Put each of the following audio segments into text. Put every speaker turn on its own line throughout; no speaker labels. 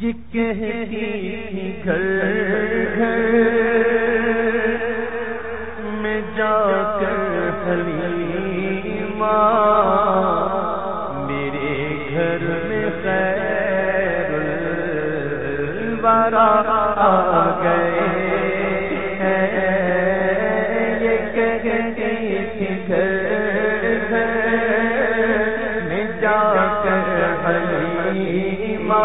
یہ کہتی گھر گھر میں جا کر حلیمہ میرے گھر میں خیر الورا آ گئے یہ کہتی تھی گھر گھر میں جا کر حلیمہ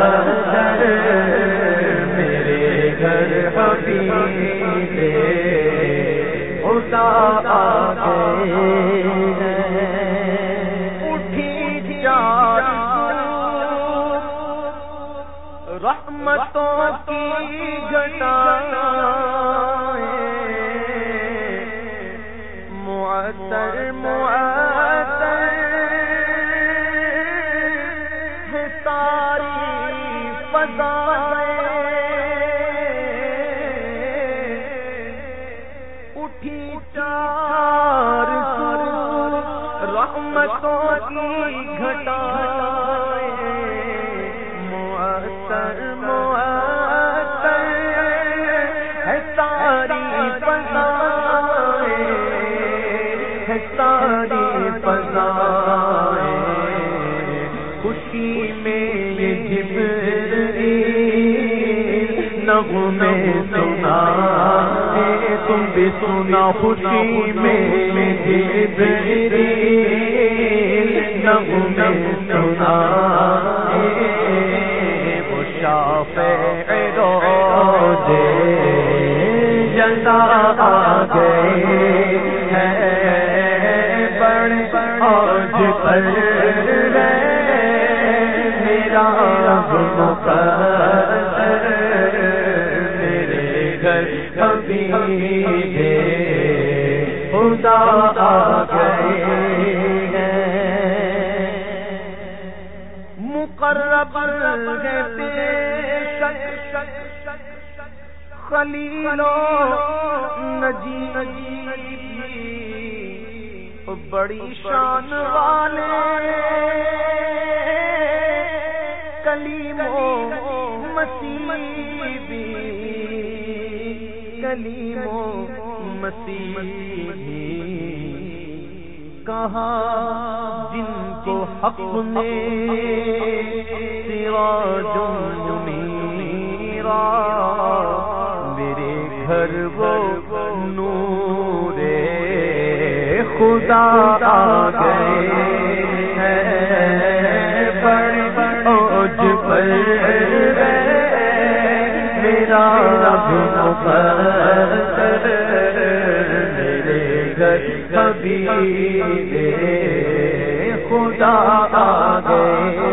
رحمتوں کی گھٹا معطر معطر ہے چار رحمتوں کی گھٹا معطر ہے ساری فضائیں۔ ہے ساری فضائیں۔ خوشی میں یہ جبریل نغمے سنا تم بھی سنا خوشی میں جبریل نغمے سنا جلدا آ گئے ہیں بڑے آج پر میرا کبھی خدا آ گئے مقرب خلیلو نجی نجی بڑی شان والے کلیمو مسیح بھی۔ کلیمو مسیح کہا جن کو حق نے سراج منیرا میرے گھر وہ نور خدا گئے۔ کبھی خدا آ گئے